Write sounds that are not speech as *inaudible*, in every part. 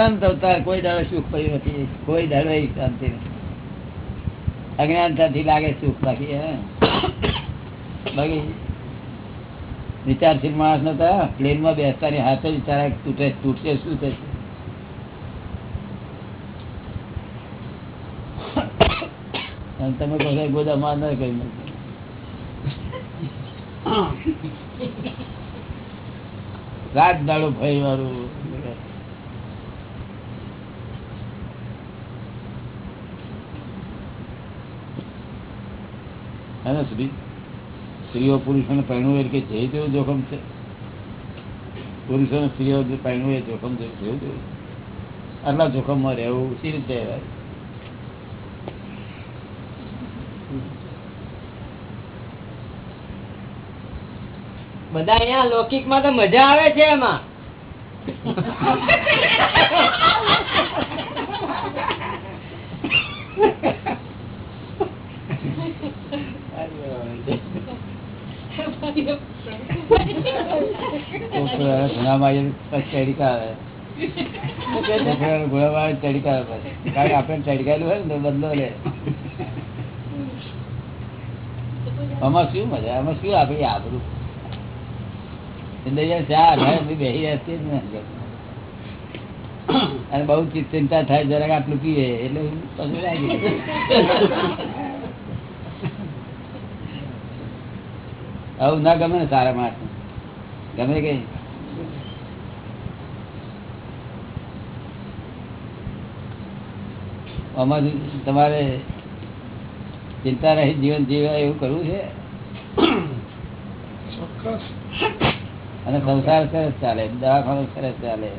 અનંત અવતાર કોઈ દાડો સુખ પડ્યું નથી. કોઈ દાડો શાંતિ નથી. અજ્ઞાનતાથી લાગે સુખ બાકી બાકી વિચારશીલ માણસ નતા પ્લેનમાં બેસતા ની હાથે વિચાર તૂટે તૂટશે શું થશે? અને તમે કહો છો, ગોદા માર ના કરી રાત દાડો ભય વાળું અને સ્ત્રી? સ્ત્રીઓ પુરુષોને પહેણું એ કે જે તેવું જોખમ છે? પુરુષોને સ્ત્રીઓ પહેણું એ જોખમ છે જેવું જોયું આટલા જોખમમાં રહેવું સી રીતે? બધા અહીંયા લૌકિકમાં તો મજા આવે છે એમાં *laughs* છોકરાને ઘોડામાં આવીને પછી ચડીકા આવે. છોકરાને ઘોડામાં આવીને ચડીકા આવે પછી. કારણ કે આપણે ચડકાયેલું હોય ને તો બદલો આમાં શું મજા આમાં શું આપડે આબરૂ. અને બહુ ચિંતા થાય જરાક આટલું પીએ એટલે પછી લાગી આવું ના ગમે ને સારા માણસ ગમે કે આમાં તમારે ચિંતા રહી જીવન જીવવા એવું કરવું છે? અને સંસાર સરસ ચાલે દવાખાનું સરસ ચાલે.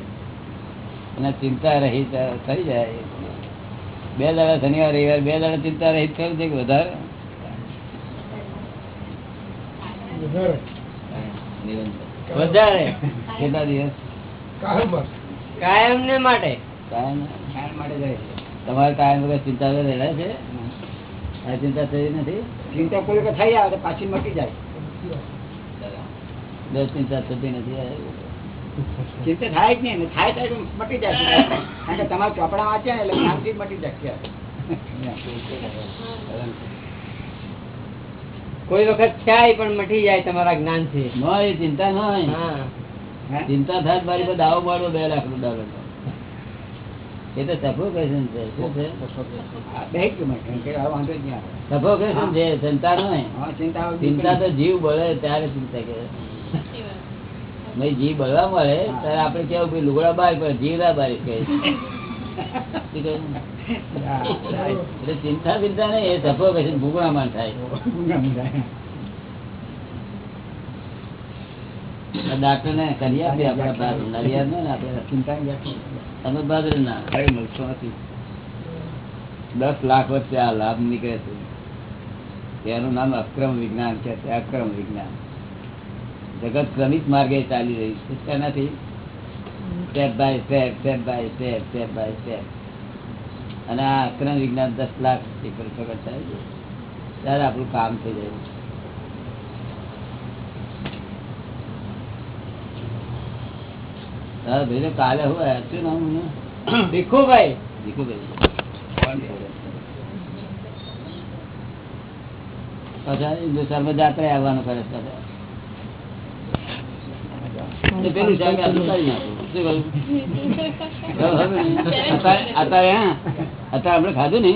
અને ચિંતા રહી થઈ જાય. બે દાડા શનિવાર રવિવાર બે દાડા ચિંતા રહી થયું છે કે વધારે? વધારે. કેટલા દિવસ? કાયમ ને માટે? કાયમ તમારે કાયમ વગર ચિંતા રહેલા છે? આ ચિંતા થઈ નથી? ચિંતા કોઈ વખત થઈ આવે પાછી મટી જાય. દસ ચિંતા થતી નથી ચિંતા થાય જ નહીં થાય થાય મટી જાય. કારણ કે તમારા ચોપડા વાંચ્યા ને એટલે શાંતિ મટી જાય. કોઈ વખત થાય પણ મટી જાય તમારા જ્ઞાનથી ચિંતા ન હોય ચિંતા થાય મારી પર દાવો મારો બે લાખ નો દાવો એ તો સફોકેશન છે નહીં. સફોકેશન છે ચિંતા ન હોય ચિંતા ચિંતા તો જીવ બળે ત્યારે ચિંતા કે નહીં જીવ બળવા મળે ત્યારે આપડે કેવું લુગડા બાર પડે જીવ ના બાર કહે *laughs* એટલે ચિંતા ચિંતા નહીં, એ સફોકેશન ભૂગવામાં થાય. ડાક્ટર ને કરી આપીએ આપડા નડિયાદ ને આપડે ચિંતા તમે ભાદર ના. મળશો નથી દસ લાખ વચ્ચે આ લાભ નીકળે છે. એનું નામ અક્રમ વિજ્ઞાન છે અક્રમ વિજ્ઞાન. જગત ક્રમિક માર્ગે ચાલી રહી છે. Step by step step by step step by step અને આ અક્રમ વિજ્ઞાન દસ લાખ પ્રગટ થાય ત્યારે આપણું કામ થઈ જાય ભાઈ કાલે હું શું નામ? *coughs* ભીખુભાઈ ભીખુભાઈ. પાછા હિન્દુસ્તાનમાં જાત્રે આવવાનું કરે પેલું કરી નાખું. અત્યારે અત્યારે હા, અત્યારે આપણે ખાધું ને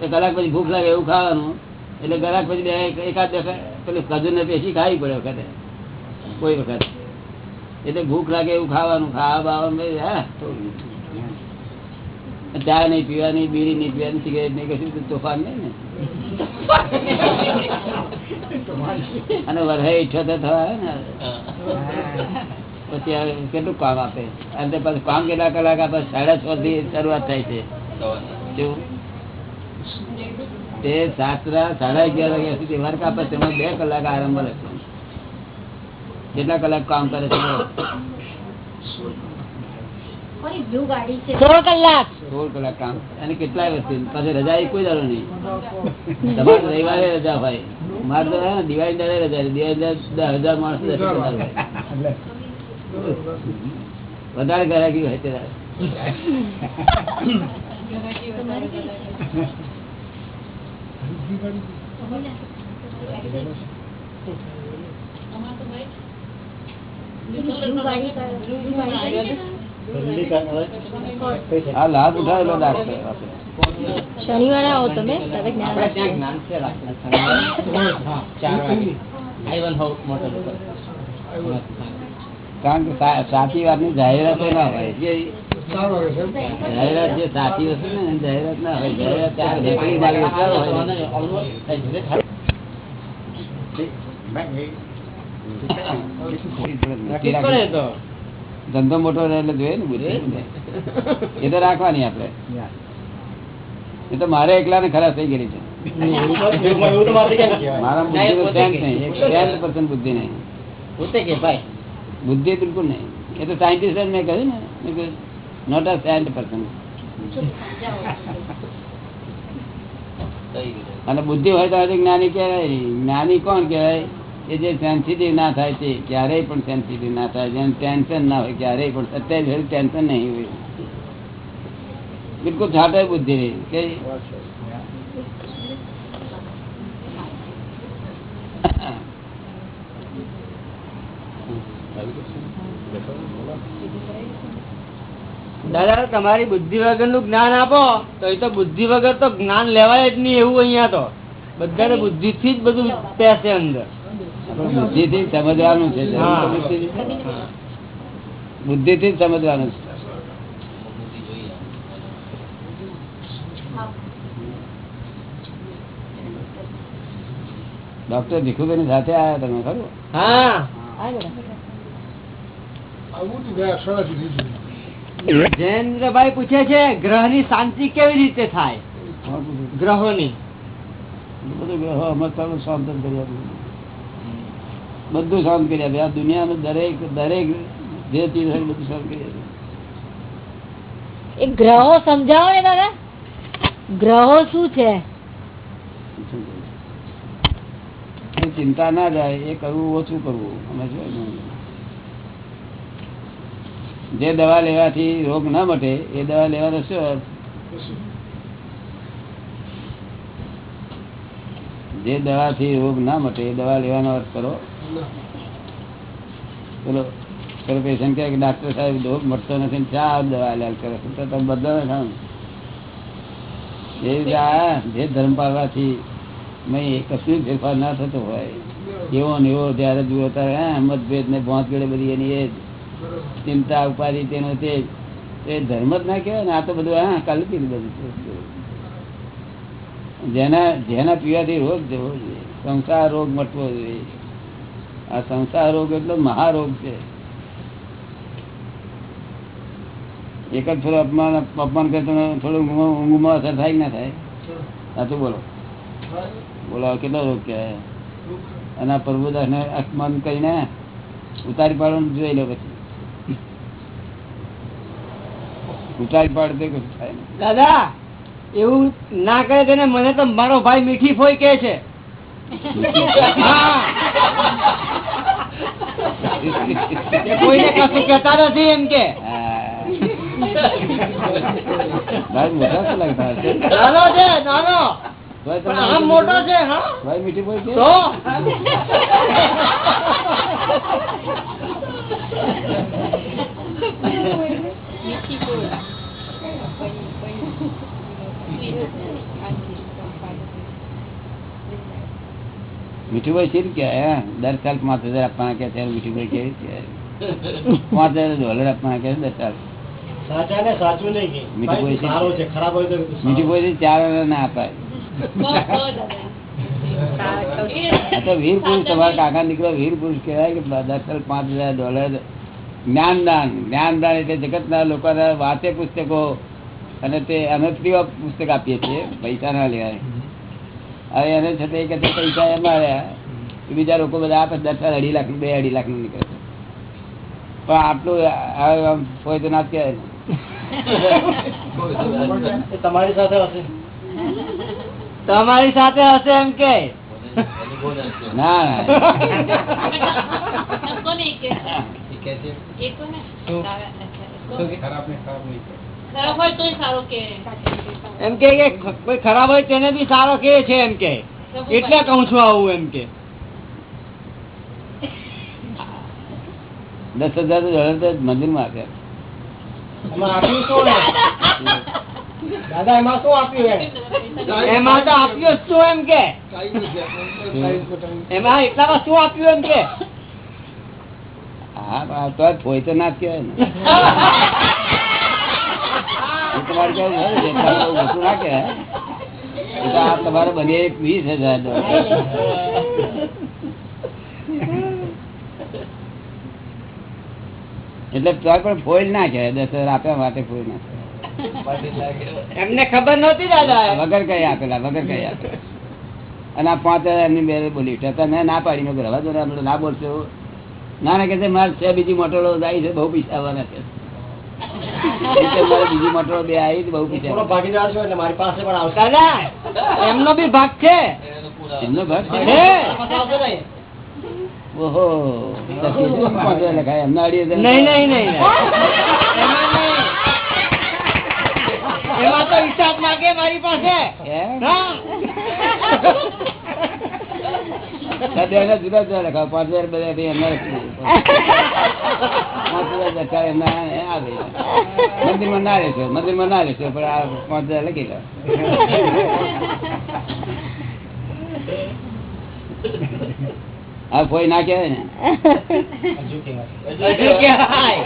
તો કલાક પછી ભૂખ લાગે એવું ખાવાનું. એટલે કલાક પછી બે એકાદ પેલું ખાધું ને પેશી ખાવી પડે વખતે. કોઈ વખત. એટલે ભૂખ લાગે એવું ખાવાનું ખાવા બાવાનું હા. ચા નહીં પીવાની બીડી નહીં પીવાની સિગરેટ નહીં કશું તોફાન નહીં ને. *laughs* અને વરહે તો થવા આવે ને. પછી કેટલું કામ આપે? અને તે પાછું કામ કેટલા કલાક આપે? સાડા છ થી શરૂઆત થાય છે. તે સાતરા સાડા અગિયાર વાગ્યા સુધી વર્ક આપે તેમાં બે કલાક આરામ મળે છે. કેટલા કલાક કામ કરે છે? કોની બ્લુ ગાડી છે? સોળ કલાક. સોળ કલાક કામ. અને કેટલાય વસ્તુ. પાછી રજા એ કોઈ દાડો નહીં. તમારે રવિવારે રજા હોય. મારે તો દિવાળી દાડે રજા દિવાળી દસ હજાર માણસ. વધારે ગ્રાહકી હોય તે દાડે. તમારી કઈ છે? પેલી blue ગાડી કા- blue ગાડી છે ને? આ લાભ ઉઠાવેલો ડાક્ટર આપણે. શનિવારે આવો તમે ત્યારે જ્ઞાન આપણે આપશે. ત્યાં જ્ઞાન છે રાખતા. ચાર વાગે આઈવન હોઉસ મોટો લોકો. કારણ કે સાચી વાતની જાહેરાત ના હોય. જાહેરાત જે સાચી વસ્તુ ને જાહેરાત ના હોય. જાહેરાત. ધંધો મોટો એટલે જોઈએ ને બુદ્ધિ. એ તો રાખવાની આપડે એ તો મારે એકલા ને ખરાબ થઈ ગયેલી છે. મારા બુદ્ધિ નો નહીં. બુદ્ધિ નહીં. કે ભાઈ. બુદ્ધિ બિલકુલ નહીં. એ તો સાયન્ટિસ્ટ મેં કહ્યું ને. નોટ અ સાયન્ટ પર્સન અને બુદ્ધિ હોય તો જ્ઞાની કહેવાય. જ્ઞાની કોણ કહેવાય? એ જે સેન્સિટિવ ના થાય તે ક્યારેય પણ સેન્સિટિવ ના થાય. જેને ટેન્શન ના હોય ક્યારેય પણ. અત્યારે ટેન્શન નહીં હોય. બિલકુલ છાટે બુદ્ધિ રહી. કે દાદા તમારી બુદ્ધિ વગરનું જ્ઞાન આપો તો એ તો બુદ્ધિ વગર તો જ્ઞાન લેવાય જ નહીં એવું અહિયાં તો. બધાને બુદ્ધિ થી જ બધું પેસે અંદર. બુદ્ધિ થી સમજવાનું છે બુદ્ધિ થી જ સમજવાનું છે. ડોક્ટર ભીખુભાઈ સાથે આવ્યા તમે ખરું? હા. જયેન્દ્રભાઈ પૂછે છે ગ્રહની શાંતિ કેવી રીતે થાય? ગ્રહો ની બધું ગ્રહો અમસ્તા શાંત કરી બધું શાંત કરી આપે આ દુનિયાનું દરેક દરેક જે ચીજ હોય બધું શાંત કરી આપ્યું એ ગ્રહો સમજાવો ને દાદા ગ્રહો શું છે? એ ચિંતા ના જાય એ કરવું ઓછું કરવું. અમે શું જે દવા લેવાથી રોગ ના મટે, એ દવા લેવાનો શું અર્થ? જે દવાથી રોગ ના મટે, એ દવા લેવાનો અર્થ કરો. ચલો ચલો પેશન્ટ કહે કે ડાક્ટર સાહેબ, રોગ મટતો નથી ચા દવા લેવા કરે તો તમે બધા ખાવ એ જે ધર્મ પાળવાથી નહીં કશું ફેરફાર ના થતો હોય. એવો ને એવો જયારે જુઓ ત્યારે મતભેદ ને ભોંત ગળે બધી એની એ જ ચિંતા ઉપાધિ તેનો તે એ ધર્મ જ ના કહેવાય ને આ તો બધું હા કલ્પિત બધું જેના જેના પીવાથી રોગ જવો જોઈએ સંસાર રોગ મટવો જોઈએ. આ સંસાર રોગ એટલો મહારોગ છે. એક જ થોડું અપમાન અપમાન કરતો થોડું ઊંઘમાં અસર થાય ના થાય? સાચું બોલો. બોલો કેટલો રોગ કહેવાય? અને આ પ્રભુદાસ ને અપમાન કરીને ઉતારી પાડવાનું જોઈ લો પછી. થાય નહીં. દાદા એવું ના કરે તેને મને તો મારો ભાઈ મીઠી ફોઈ કે છે. કોઈને કશું કહેતા નથી એમ કે? નાનો છે નાનો. આમ મોટો છે હા? ભાઈ મીઠી ફોઈ તો? મીઠુભાઈ શીર કે દર સાલ પાંચ હજાર આપવાના કે છે મીઠુભાઈ કેવી છે પાંચ હજાર ડોલર આપવાના કે છે દર સાલ? સાચા ને સાચું નહીં કે. મીઠું ભાઈ, બોલશે. સારો છે ખરાબ હોય તો સારો. મીઠુભાઈ થી ચાર હજાર ના અપાય. આ તો વીર પુરુષ તમારા કાકા નીકળો વીર પુરુષ કહેવાય કે દર સાલ પાંચ હજાર ડોલર જ્ઞાનદાન જ્ઞાનદાન એટલે જગતના લોકોના વાંચે પુસ્તકો અને તે અમે ફ્રી ઓફ પુસ્તક આપીએ છીએ પૈસા ના લેવાય. હવે એને છતાં છે, પૈસા એમ આવ્યા બીજા લોકો બધા આપે દસ અઢી લાખ બે અઢી લાખનું નીકળે છે. પણ આટલું આમ હોય તો ના કહેવાય ને. તમારી સાથે હશે. તમારી સાથે હશે એમ કે. ના ના. કોને કે ખરાબ હોય કે એમ કે કોઈ ખરાબ હોય તેને બી સારો કે છે એમ કે. એટલે કઉ છું આવું એમ કે. *laughs* દસ હજાર તો જળ તો મંદિરમાં આપ્યા એમાં આપ્યું શું ને? દાદા *laughs* તમારે કેવું ને, કહેવાય આ બને વીસ હજાર એટલે તો પણ ફોઈલ ના કહેવાય દસ હજાર આપ્યા માટે ફોઈલ ના કહેવાય. એમને ખબર નહોતી દાદા વગર કઈ આપેલા વગર કઈ આપેલા અને આ પાંચ હજાર એમની બે બોલી છતાં મેં ના પાડી મેં રવા દો ને, બોલશો. ના ના કે મારે છે બીજી મોટો જાય છે બહુ પૈસા આવવાના છે. બીજી મોટરો બે આવી બહુ આવવાના. ભાગીદાર છો એટલે મારી પાસે પણ આવશે. એમનો બી ભાગ છે. એમનો ભાગ છે? ઓહો. લખાય એમના નહીં નહીં નહીં. એમાં નહીં. એમાં તો હિસાબ માંગે મારી પાસે. જુદા જુદા લખાવ. પાંચ હજાર બધા ભાઈ એમના લખી દે. પાંચ હજાર લખાવ એમના એ આવે મંદિરમાં ના રહેશો મંદિરમાં ના રહેશો પણ આ પાંચ હજાર લખી લો આ કોઈ ના કહેવાય ને હજુ કહેવાય. હજુ કહેવાય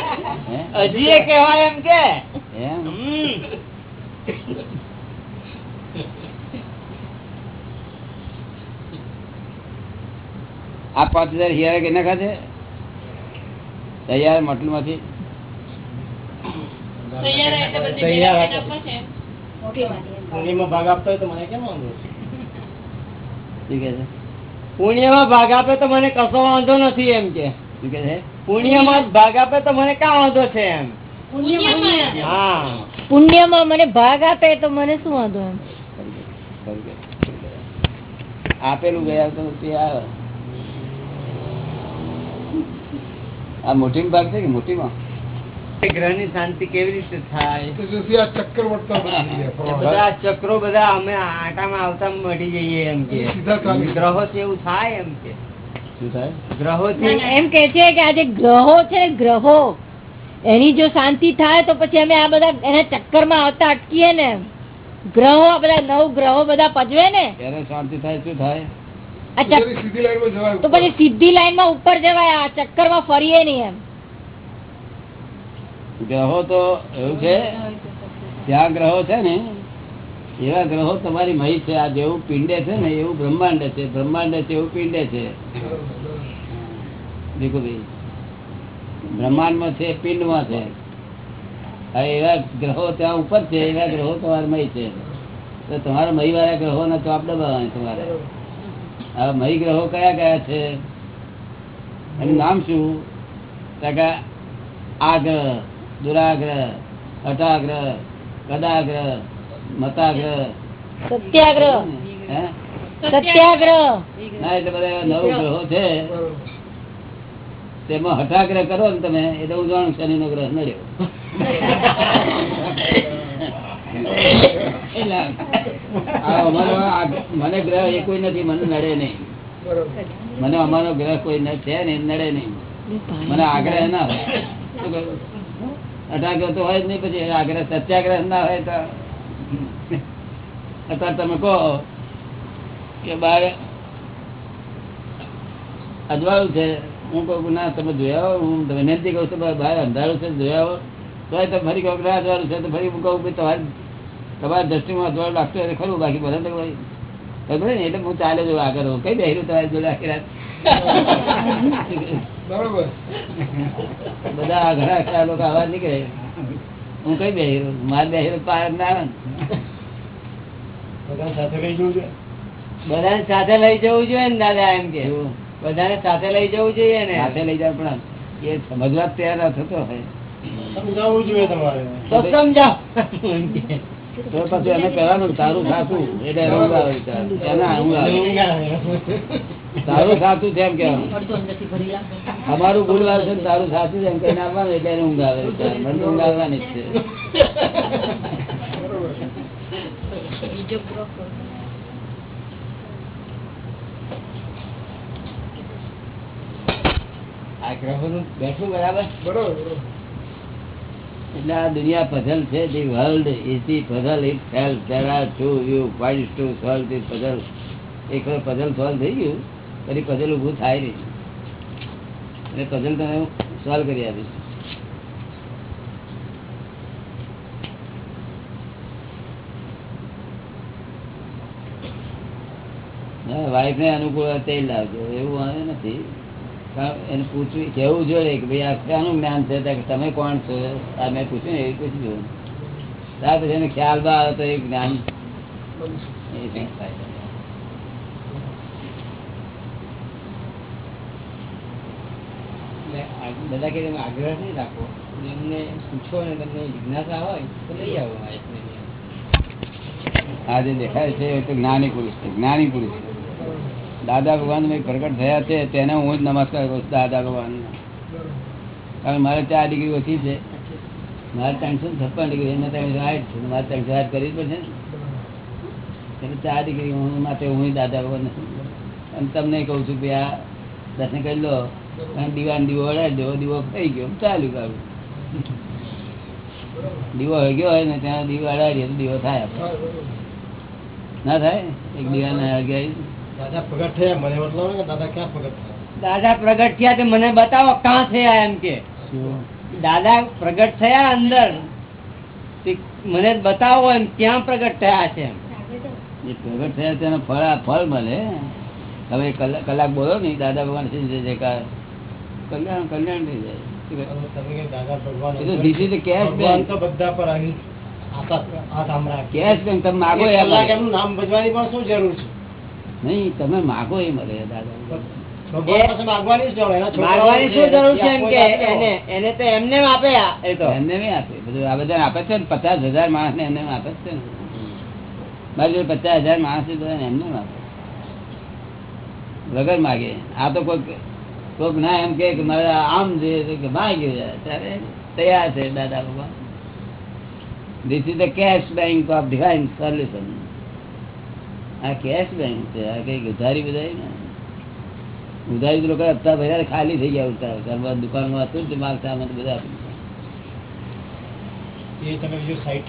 હે? હજી એ કહેવાય એમ કે એમ હમ. આ પાંચ હજાર હિયાર કે ના ખાતે તૈયાર મટલું માંથી તૈયાર એટલે બધી તૈયાર ભેગા રાખે. થઈને આપવા છે. મોટી વાતી એમ. પૂર્ણિમાં ભાગ આપતો હોય તો મને કેમ વાંધો છે? શું કે છે પુણ્યમાં ભાગ આપે તો મને કશો વાંધો નથી એમ કે પુણ્યમાં ભાગ આપે તો મને ક્યાં વાંધો છે એમ પુણ્યમાં. હા પુણ્યમાં મને ભાગ આપે તો મને શું વાંધો એમ આપેલું ગયા તો તે આવે આ મોટી ભાગ છે કે મોટીમાં? ગ્રહની શાંતિ કેવી રીતે થાય? બધા ચક્રો બધા અમે આટામાં આવતા મળી જઈએ એમ કે. ગ્રહો એવું થાય એમ કે. ગ્રહો એમ કે છે કે આ જે ગ્રહો છે ગ્રહો. એની જો શાંતિ થાય તો પછી અમે આ બધા એના ચક્કરમાં આવતા અટકીએ ને. ગ્રહો બધા નવ ગ્રહો બધા પજવે ને. શાંતિ થાય શું થાય? તો પછી સીધી લાઈનમાં ઉપર જવાય આ ચક્કરમાં ફરીએ નહીં એમ. ગ્રહો તો એવું છે ત્યાં ગ્રહો છે ને એવા ગ્રહો તમારી મહી છે આ જેવું પિંડે છે ને એવું બ્રહ્માંડ છે બ્રહ્માંડ છે એવું પિંડે છે. ભીખુભાઈ બ્રહ્માંડમાં છે પિંડમાં છે. હવે એવા ગ્રહો ત્યાં ઉપર છે એવા ગ્રહો તમારા મહી છે. તો તમારા મહી વાળા ગ્રહો ને ચોપ દબાવવાની તમારે. હવે મહી ગ્રહો કયા કયા છે? એનું નામ શું? આગ્રહ દુરાગ્રહ હઠાગ્રહ કદાગ્રહ મતાગ્રહ. સત્યાગ્રહ. સત્યાગ્રહ. ના એટલે બધા નવ ગ્રહો છે. તેમાં હઠાગ્રહ કરો ને તમે એટલે હું જાણું શનિ નો ગ્રહ નડ્યો. *laughs* મને ગ્રહ એ કોઈ નથી, મને નડે નહીં. મને અમારો ગ્રહ કોઈ છે ને નડે નહીં. મને આગ્રહ ના હોય. શું તો હોય જ નહીં, પછી આગ્રહ, સત્યાગ્રહ ના હોય તો. અત્યારે તમે કહો કે બાર અજવાળું છે. હું કહું ના, તમે જોયા હો વિનંતી કહું છું બહાર અંધારું છે જોયા હો તો ફરી કહું અજવાળું છે, તો ફરી હું કહું કે તમારી દ્રષ્ટિમાં અજવાળું લાગતું હોય ખરું બાકી બધા ખબર ને એટલે હું ચાલે જો આગળ હું કઈ બેહરું તમારી જોડે આખી રાત? બરોબર. બધા ઘણા ખરા લોકો આવા નીકળે હું કઈ બેહરું માર બેહરું પાર ના આવે ને. બધાને સાથે લઈ જવું જોઈએ. ને દાદા એમ કે. બધાને સાથે લઈ જવું જોઈએ ને. સાથે લઈ જાય પણ એ સમજવા તૈયાર ના થતો હોય. સમજાવવું જોઈએ તમારે. તો સમજાવ. તો પછી એને કહેવાનું તારું ખાતું એટલે ઊંઘ આવે એને હું. તારું સાચું છે એમ કેવાનું. અમારું ભૂલ છે સારું તારું સાચું છે એમ કહીને આવવાનું એટલે એને ઊંઘ આવે મને ઊંઘ આવવાની જ છે આ ગ્રહો નું બેઠું બરોબર બરોબર. એટલે આ દુનિયા પઝલ છે the world is the puzzle itself there are two you find to solve the puzzle એક વાર પઝલ સોલ્વ થઈ ગયું, પછી પઝલ ઊભું થાય નહીં. એટલે પઝલ તમે સોલ્વ કરી આપીશ વાઈફ ને અનુકૂળ તેલ લાવજો, એવું આવે નથી. એને પૂછવું કેવું જોઈએ કે ભાઈ આ શાનું જ્ઞાન છે? કે તમે કોણ છો? આ મેં પૂછ્યું ને પૂછી જોયું. ત્યાર પછી એને ખ્યાલ બા આવે તો એ જ્ઞાન એ બધા કે તમે આગ્રહ નહીં રાખો એમને પૂછો ને તમને જિજ્ઞાસા હોય તો લઈ આવો આ એક મહિને. આ જે દેખાય છે એ તો જ્ઞાની પુરુષ છે જ્ઞાની પુરુષ છે. દાદા ભગવાન પ્રગટ થયા છે, તેને હું જ નમસ્કાર કરું દાદા ભગવાન કારણ મારે ચાર ડિગ્રી ઓછી છે. મારે ત્રણસો છપ્પન ડિગ્રી એને ત્રણસો આઠ છે, મારે ત્રણસો આઠ કરવી પડશે ને. એટલે ચાર ડિગ્રી, હું માટે હું દાદા ભગવાન અને તમને કહું છું કે આ દર્શન કરી લો. અને દીવાન દીવો અડાડી દો, દીવો થઈ ગયો, ચાલુ કરું દીવો હોય ગયો હોય ને, ત્યાં દીવો અડાડીએ તો દીવો થાય. ના થાય? એક દીવાને હળગાવી દાદા પ્રગટ થયા? મને બતાવો ને કે દાદા ક્યાં પ્રગટ થયા? દાદા પ્રગટ થયા તે મને બતાવો ક્યાં થયા એમ કે. દાદા પ્રગટ થયા અંદર મને બતાવો એમ ક્યાં પ્રગટ થયા છે જે પ્રગટ થયા તેનો ફળ ફળ મળે. તમે કલાક કલાક બોલો ને દાદા ભગવાન સિંહ જે જયકાર કલ્યાણ કલ્યાણ થઈ જાય. Cash bank. તમે માગો. એમનું નામ ભજવાની પણ શું જરૂર છે? નહીં તમે માગો એ મળે દાદા. આપો છે ને પચાસ હજાર માણસ ને એમને આપે છે ને. મારી જોડે પચાસ હજાર માણસ એમને આપે. વગર માગે. આ તો કોઈક કોઈક ના એમ કે મારે આમ જોઈએ કે માગ્યું ત્યારે તૈયાર છે Dada Bhagwan. This is the cash bank of divine solution આ કેશ બેંક છે. આ કઈ ઉધારી બધારી ને. ઉધારી લોકો હપ્તા ભર્યા ખાલી થઈ ગયા ઉતાર દુકાનમાં હતું ને માલ સામાન બધા આપી તમે સાઈડ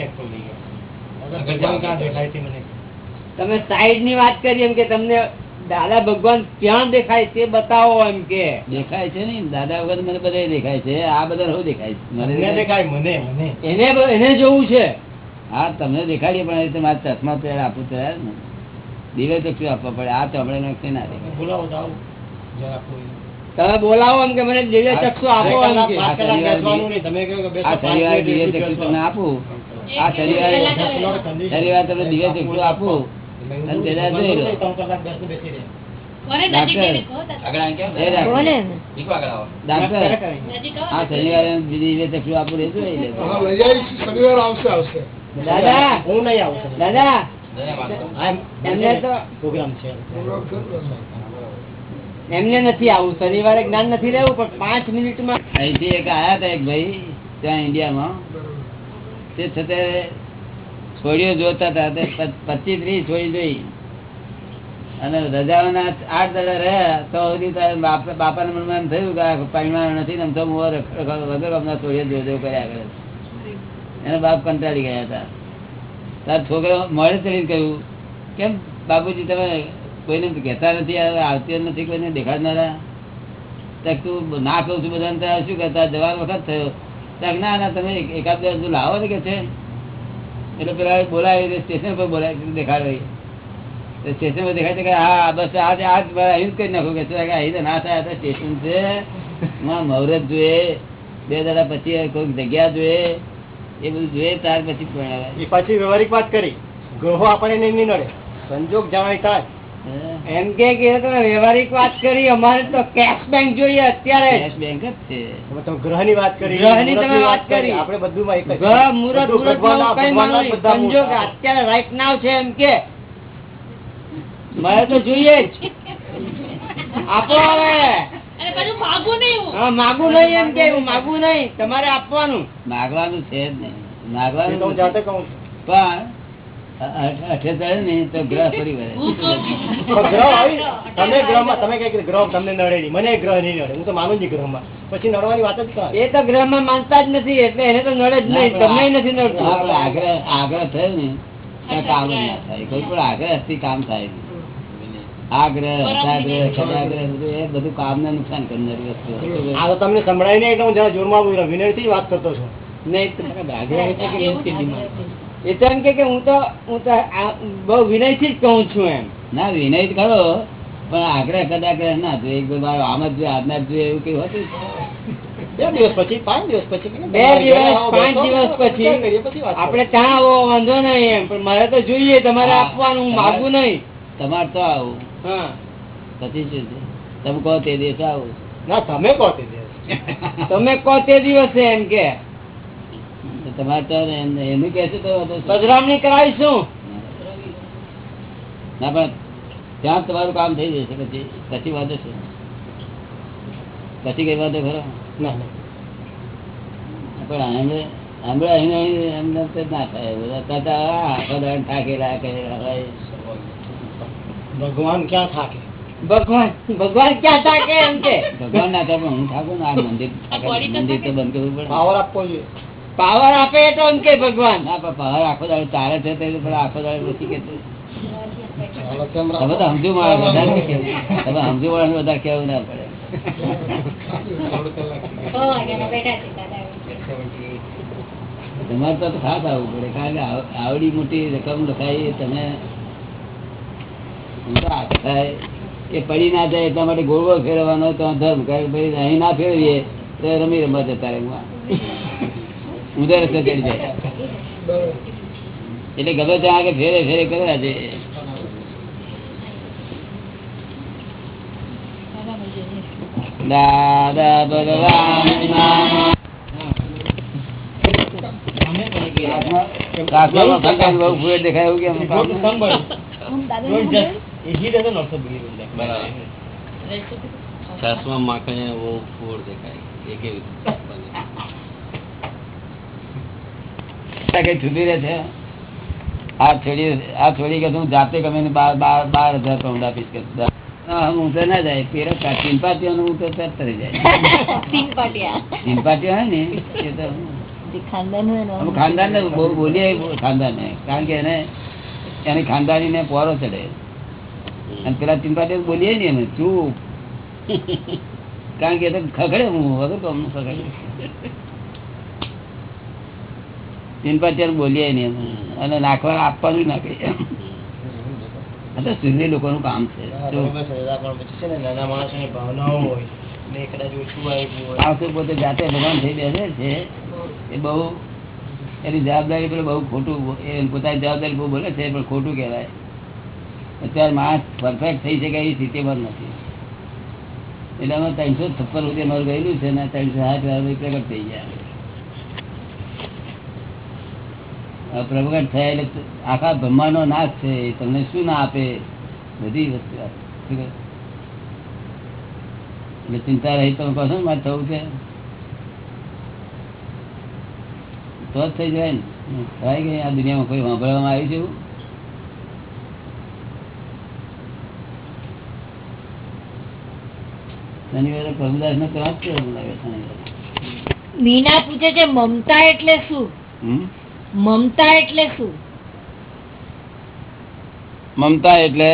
ભગવાન છે ની વાત કરી એમ કે તમને દાદા ભગવાન ક્યાં દેખાય તે બતાવો એમ કે. દેખાય છે ને દાદા વગર મને બધા દેખાય છે. આ બધા શું દેખાય છે? મને દેખાય- મને મને. એને એને જોવું છે. હા તમને દેખાડીએ પણ એ તો મારે ચશ્મા પહેર આપવું તૈયાર ને. દિવે ચક્ષુ આપવા પડે? આ ચોપડે નાખશે ના કોઈ. તમે બોલાવો એમ કે મને દિવ્ય ચક્ષુ આપો આ શનિવારે દિવ્ય ચક્ષુ તમને. આપું? આ શનિવારે શનિવારે તમને દિવ્ય ચક્ષુ આપું. અને તેના જોઈ લો. દાદા. હા, નહીં આવું દાદા! એમને નથી આવું શનિવારે જ્ઞાન નથી લેવું પણ પાંચ મિનિટમાં અહીંથી એક આયા હતા એક ભાઈ ત્યાં ઇન્ડિયામાં તે છતાં છોડીઓ જોતા હતા પચીસ ત્રીસ છોડી જોઈ અને રજાઓના આઠ દાડા રહ્યા તો સુધી બાપાના મનમાં એમ થયું કે પરિણામ નથી ને તો રખ- વગર અમના છોડીઓ જોજો કર્યા કરે એના બાપ કંટાળી ગયા હતા તાર છોકરા મળે ચડીને કહ્યું, કેમ બાપુજી, તમે કોઈને કહેતા નથી આવતી નથી કોઈને દેખાડનારા? ત્યાં તું ના કહું છું બધાને ત્યાં શું કરતા જવાનો વખત થયો. ત્યાં ના ના, તમે એકાદ બે હજુ લાવો ને કે છે? એટલે પેલા બોલાવી સ્ટેશન પર બોલાવી દેખાડવી સ્ટેશન પર દેખાય કે, હા બસ આજ આજ અહીં જ કરી નાખું. કે છે અહીં ના થાય તો સ્ટેશન છે. મુહૂર્ત જોઈએ. બે દાડા પછી કોઈક જગ્યા જોઈએ. એ બધું જોઈએ ત્યાર પછી પરણાવાય. એ પાછી વ્યવહારિક વાત કરી. ગ્રહો આપણને નહીં નડે. સંજોગ જણાય થાય. એમ કે વ્યવહારિક વાત કરી અમારે તો કેશ બેંક જોઈએ અત્યારે. કેશ બેંક જ છે. તમે ગ્રહની વાત કરી ગ્રહની તમે વાત કરી. આપણે બધુંમાં એક ગ્રહ મુહૂર્ત બધું મુહૂર્ત. બધા સંજોગ અત્યારે રાઈટ નાવ છે એમ કે. મારે તો જોઈએ જ. આપો હવે. માગું નહીં હું. હા માગું નહીં એમ કે માગું નહીં. તમારે આપવાનું. માગવાનું છે જ નહીં. એ તો હું માગવાનું જાતે કહું પણ અ- ને તો ગ્રહ ફરી વળે હું કહું છું. પણ ગ્રહ આવી તમે કઈ ગ્રહ તમને નડે નહીં. મને ગ્રહ નહીં નડે. હું તો માનું જ ગ્રહમાં પછી નડવાની વાત જ એ તો ગ્રહમાં માનતા જ નથી એટલે એને તો નડે જ નહીં. તમને નથી નડતું. આગ્રહ આગ્રહ થયો ને કામ ના થાય. કોઈ પણ આગ્રહથી કામ થાય. નહીં આગ્રહ સદાગ્રહ સદાગ્રહ બધું એ બધું કામને નુકસાન કરનારી વસ્તુ. આ તો તમને સંભળાય નહીં એટલે હું જરા જોરમાં બોલ્યો વિનયથી વાત કરતો છું. નહીં આગ્રહ એટલે કે એ તો એમ કે કે હું તો હું તો બહુ વિનયથી જ કહું છું એમ. ના વિનય કરો પણ આગ્રહ કદાગ્રહ ના તો એક મારો આમ જ જોઈએ આજના જ જોઈએ એવું કઈ હતું બે દિવસ પછી પાંચ દિવસ પછી બે દિવસ પાંચ દિવસ પછી આપણે ત્યાં આવો વાંધો નહીં એમ. પણ મારે તો જોઈએ તમારે આપવાનું માગવું માગું નહીં. તમારે તો આવું. પછી શું છે? તમે કહો તે દિવસ આવું ના તમે કહો તે દિવસ. તમે કહો તે દિવસે એમ કે. તમારે તો એમ- એનું કે છે તો પધરામણી કરાવીશું. ના પણ ત્યાં તમારું કામ થઈ જશે પછી પછી વાંધો છે પછી કઈ વાંધો ખરો? ના પણ હમણે હમણાં અહીં એમને ના થાય. બધા થાકેલા કરેલા હોય. ભગવાન ક્યાં થાકે? ભગવાન ભગવાન ક્યાં થાકે એમ કે? ભગવાન ના થાય હું થાકું ને? આ મંદિર આ body તો મંદિર તો બંધ કરવું પડે. પાવર આપવો જોઈએ. પાવર આપે તો એમ કે ભગવાન. ના પણ આખો દાડો ચાલે છે તે પણ આખો દાડો નથી કેતું. તમે તો સમજુ માણસ વધારે તમે સમજુ માણસ વધારે કેવું ના પડે. છ વાગ્યાના બેઠા છે દાદા. તમારે તો ખાસ આવવું પડે કારણ કે આવડી મોટી રકમ લખાઈ તમે એ પડી ના જાય એટલા માટે ગોળ ગોળ ફેરવવાનો તો ધર્મ કારણ અહીં ના ફેરવીએ તો રમી રમવા જતા રહેવા ઊંધા રસ્તે ચડી જાય એટલે ગમે ત્યાં આગળ ફેરે ફેરે કરવા છે. દાદા ભગવાન દેખાય એવું કેમ? Go to somebody. દાદા Don't just, he doesn't also believe in that. ચશ્મા માખણ બહુ ફૂડ દેખાય. એ કેવી કઈ છૂટી રહે છે? આ છોડી આ છોડી કે હું જાતે ગમે બાર બાર બાર હજાર પાઉન્ડ આપીશ કે હું તો ના જાય પેલો ચિંપાતીઓ હું તો તરત તરી જાય. *laughs* તીન પાટિયા. ચિંપાતીઓ હોય ને એ તો ખાનદાન બોલીએ ખાનદાન ને કારણ કે એને એની ખાનદાની ને પોરો ચડે. અને પેલા ચિંપાતીઓ બોલીએ ને અમે ચૂપ. કારણ કે એ તો ખખડે હું વગર તો અમને ખગડે ચિંપાચાર બોલીએ ને અમે. અને નાખવા આપવાનું ના કહીએ તો સુધરી લોકોનું કામ છે. નાના માણસોની ભાવનાઓ હોય પોતે જાતે ભગવાન થઈ બેસે છે. એ બહુ એની જવાબદારી પેલું બહુ ખોટું એ પોતાની જવાબદારી બહુ બોલે છે પણ ખોટું કહેવાય. અત્યારે માણસ પરફેક્ટ થઈ શકે સ્થિતિ સ્થિતિમાં નથી. એટલે અમે ત્રણસો છપ્પન રૂપિયા મારું ગયેલું છે ને ત્રણસો સાઠ હજાર પ્રગટ થઈ ગયા પ્રગટ થયા એટલે આખા બ્રહ્માંડનો નાશ છે તમને શું ના આપે? બધી વસ્તુ. એટલે ચિંતા રહી તમે કહો મારે થવું છે. તો જ થઈ જાય ને. થાય કે આ દુનિયામાં કોઈ સાંભળવામાં આવ્યું છે એવું? શનિવારે પરમદાસ નો ત્રાસ કેવો લાગે શનિવારે? મીના પૂછે છે મમતા એટલે શું? મમતા એટલે શું? મમતા એટલે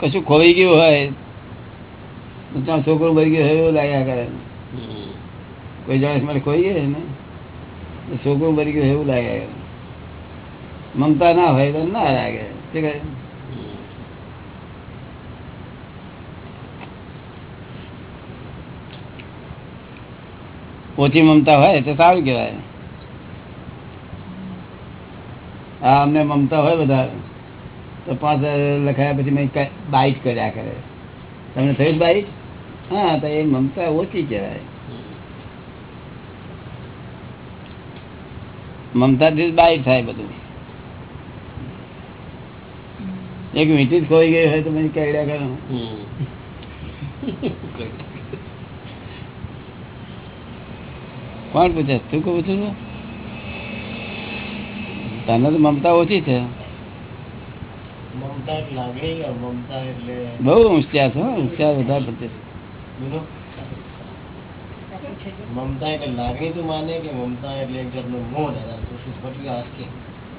કશું ખોઈ ગયું હોય ત્યાં છોકરો મરી ગયો હોય એવું લાગ્યા કરે કોઈ જાણે મારે ખોઈ ગયો ને? છોકરો છોકરું મરી ગયો એવું લાગ્યા મમતા ના હોય તો ના લાગે. શું કહે? ઓછી મમતા હોય તો સારું કહેવાય. હા અમને મમતા હોય બધા. તો પાંચ લખાયા પછી મેં બાઇટ કર્યા કરે. તમને થયું બાઇટ હા, તો એ મમતા ઓછી કહેવાય. મમતાથી જ બાઈટ થાય બધું. એક મીઠી ખોઈ ગઈ હોય તો મને કેડ્યા કરો. કોણ પૂછે તું કહું છું તને તો મમતા ઓછી છે મમતા એટલે લાગણી કે મમતા એટલે બહુ હોશિયાર છો હોશિયાર વધારે પડશે બીજું? મમતા એટલે લાગણી તું માને કે મમતા એટલે એક જાતનો મોહ દાદા This is what you are asking.